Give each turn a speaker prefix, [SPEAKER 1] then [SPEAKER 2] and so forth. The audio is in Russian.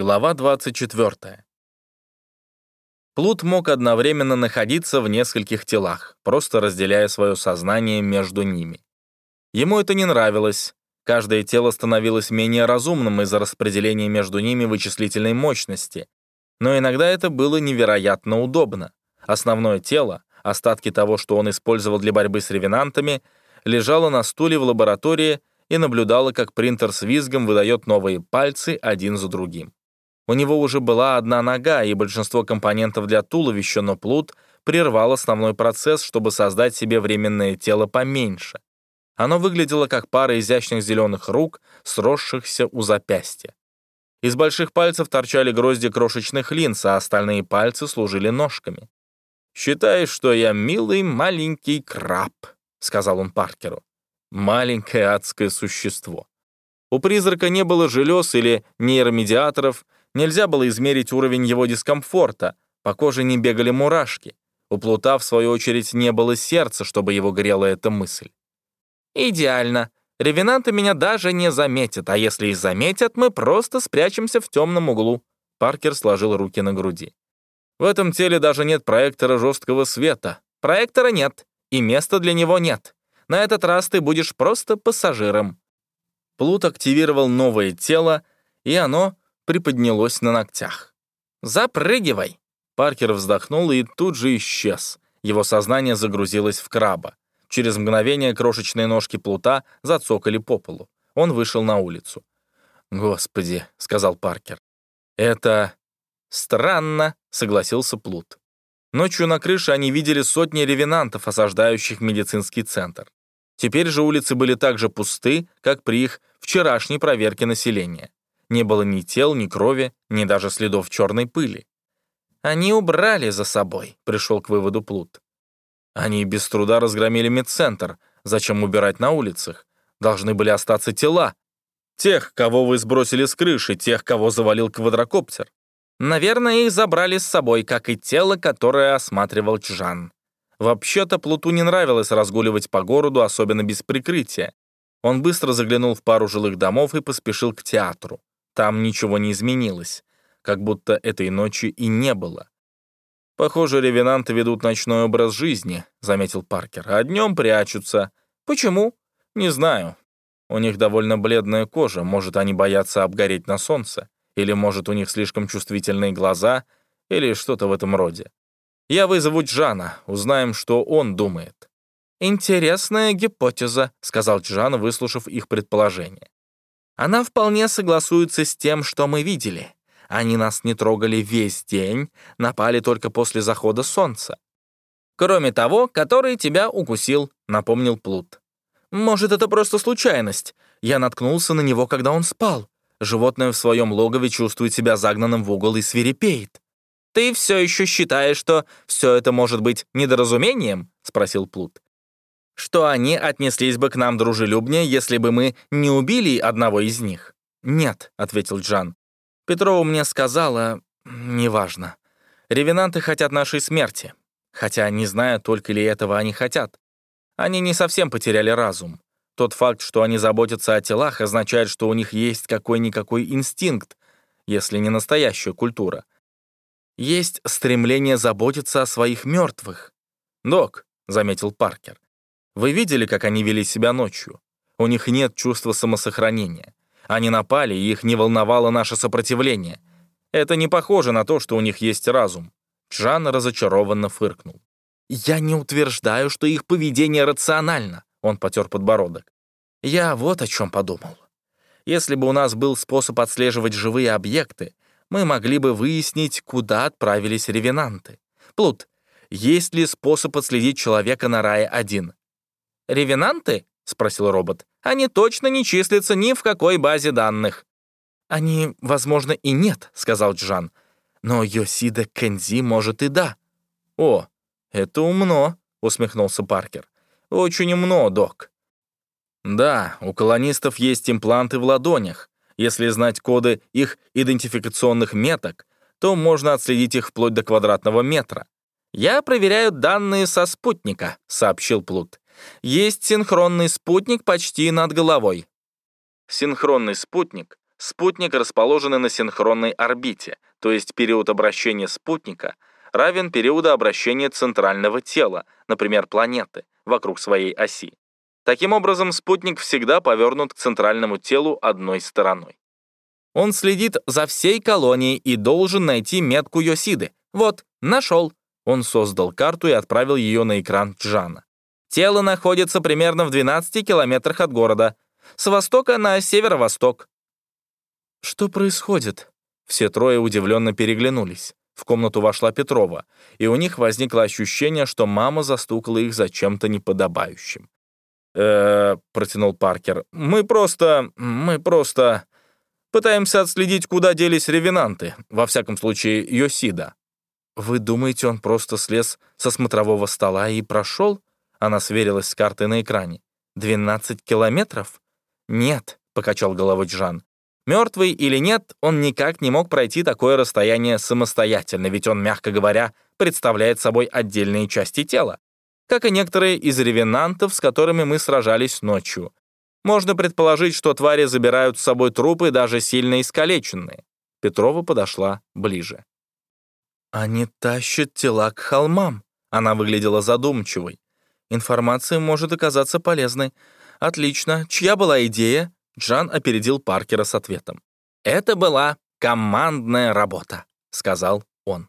[SPEAKER 1] Глава 24. Плут мог одновременно находиться в нескольких телах, просто разделяя свое сознание между ними. Ему это не нравилось. Каждое тело становилось менее разумным из-за распределения между ними вычислительной мощности. Но иногда это было невероятно удобно. Основное тело, остатки того, что он использовал для борьбы с ревенантами, лежало на стуле в лаборатории и наблюдало, как принтер с визгом выдает новые пальцы один за другим. У него уже была одна нога и большинство компонентов для туловища, но Плут прервал основной процесс, чтобы создать себе временное тело поменьше. Оно выглядело как пара изящных зеленых рук, сросшихся у запястья. Из больших пальцев торчали грозди крошечных линз, а остальные пальцы служили ножками. «Считай, что я милый маленький краб», — сказал он Паркеру. «Маленькое адское существо». У призрака не было желез или нейромедиаторов, Нельзя было измерить уровень его дискомфорта, по коже не бегали мурашки. У Плута, в свою очередь, не было сердца, чтобы его грела эта мысль. «Идеально. Ревенанты меня даже не заметят, а если и заметят, мы просто спрячемся в темном углу». Паркер сложил руки на груди. «В этом теле даже нет проектора жесткого света. Проектора нет, и места для него нет. На этот раз ты будешь просто пассажиром». Плут активировал новое тело, и оно приподнялось на ногтях. «Запрыгивай!» Паркер вздохнул и тут же исчез. Его сознание загрузилось в краба. Через мгновение крошечные ножки плута зацокали по полу. Он вышел на улицу. «Господи», — сказал Паркер. «Это странно», — согласился Плут. Ночью на крыше они видели сотни ревенантов, осаждающих медицинский центр. Теперь же улицы были так же пусты, как при их вчерашней проверке населения. Не было ни тел, ни крови, ни даже следов черной пыли. «Они убрали за собой», — пришел к выводу Плут. «Они без труда разгромили медцентр. Зачем убирать на улицах? Должны были остаться тела. Тех, кого вы сбросили с крыши, тех, кого завалил квадрокоптер. Наверное, их забрали с собой, как и тело, которое осматривал Чжан. Вообще-то Плуту не нравилось разгуливать по городу, особенно без прикрытия. Он быстро заглянул в пару жилых домов и поспешил к театру. Там ничего не изменилось, как будто этой ночи и не было. «Похоже, ревенанты ведут ночной образ жизни», — заметил Паркер, «а днем прячутся. Почему? Не знаю. У них довольно бледная кожа, может, они боятся обгореть на солнце, или, может, у них слишком чувствительные глаза, или что-то в этом роде. Я вызову Джана, узнаем, что он думает». «Интересная гипотеза», — сказал Джан, выслушав их предположение. Она вполне согласуется с тем, что мы видели. Они нас не трогали весь день, напали только после захода солнца. Кроме того, который тебя укусил, напомнил Плут. Может, это просто случайность. Я наткнулся на него, когда он спал. Животное в своем логове чувствует себя загнанным в угол и свирепеет. «Ты все еще считаешь, что все это может быть недоразумением?» — спросил Плут что они отнеслись бы к нам дружелюбнее, если бы мы не убили одного из них. «Нет», — ответил Джан. «Петрова мне сказала... неважно. Ревенанты хотят нашей смерти. Хотя не знаю, только ли этого они хотят. Они не совсем потеряли разум. Тот факт, что они заботятся о телах, означает, что у них есть какой-никакой инстинкт, если не настоящая культура. Есть стремление заботиться о своих мертвых. «Док», — заметил Паркер, вы видели, как они вели себя ночью? У них нет чувства самосохранения. Они напали, и их не волновало наше сопротивление. Это не похоже на то, что у них есть разум». Джан разочарованно фыркнул. «Я не утверждаю, что их поведение рационально», — он потер подбородок. «Я вот о чем подумал. Если бы у нас был способ отслеживать живые объекты, мы могли бы выяснить, куда отправились ревенанты. Плут, есть ли способ отследить человека на Рае-1? «Ревенанты?» — спросил робот. «Они точно не числятся ни в какой базе данных». «Они, возможно, и нет», — сказал Джан. «Но Йосида Кензи, может, и да». «О, это умно», — усмехнулся Паркер. «Очень умно, док». «Да, у колонистов есть импланты в ладонях. Если знать коды их идентификационных меток, то можно отследить их вплоть до квадратного метра. «Я проверяю данные со спутника», — сообщил Плут. Есть синхронный спутник почти над головой. Синхронный спутник Спутник расположен на синхронной орбите, то есть период обращения спутника равен периоду обращения центрального тела, например, планеты, вокруг своей оси. Таким образом, спутник всегда повернут к центральному телу одной стороной. Он следит за всей колонией и должен найти метку Йосиды. Вот, нашел. Он создал карту и отправил ее на экран Джана. Тело находится примерно в 12 километрах от города. С востока на северо-восток. Что происходит? Все трое удивленно переглянулись. В комнату вошла Петрова, и у них возникло ощущение, что мама застукала их за чем-то неподобающим. э протянул Паркер. «Мы просто... мы просто... пытаемся отследить, куда делись ревенанты, во всяком случае, Йосида». «Вы думаете, он просто слез со смотрового стола и прошел?» Она сверилась с картой на экране. «Двенадцать километров?» «Нет», — покачал головой Джан. Мертвый или нет, он никак не мог пройти такое расстояние самостоятельно, ведь он, мягко говоря, представляет собой отдельные части тела, как и некоторые из ревенантов, с которыми мы сражались ночью. Можно предположить, что твари забирают с собой трупы, даже сильно искалеченные. Петрова подошла ближе. «Они тащат тела к холмам», — она выглядела задумчивой. «Информация может оказаться полезной. Отлично. Чья была идея?» Джан опередил Паркера с ответом. «Это была командная работа», — сказал он.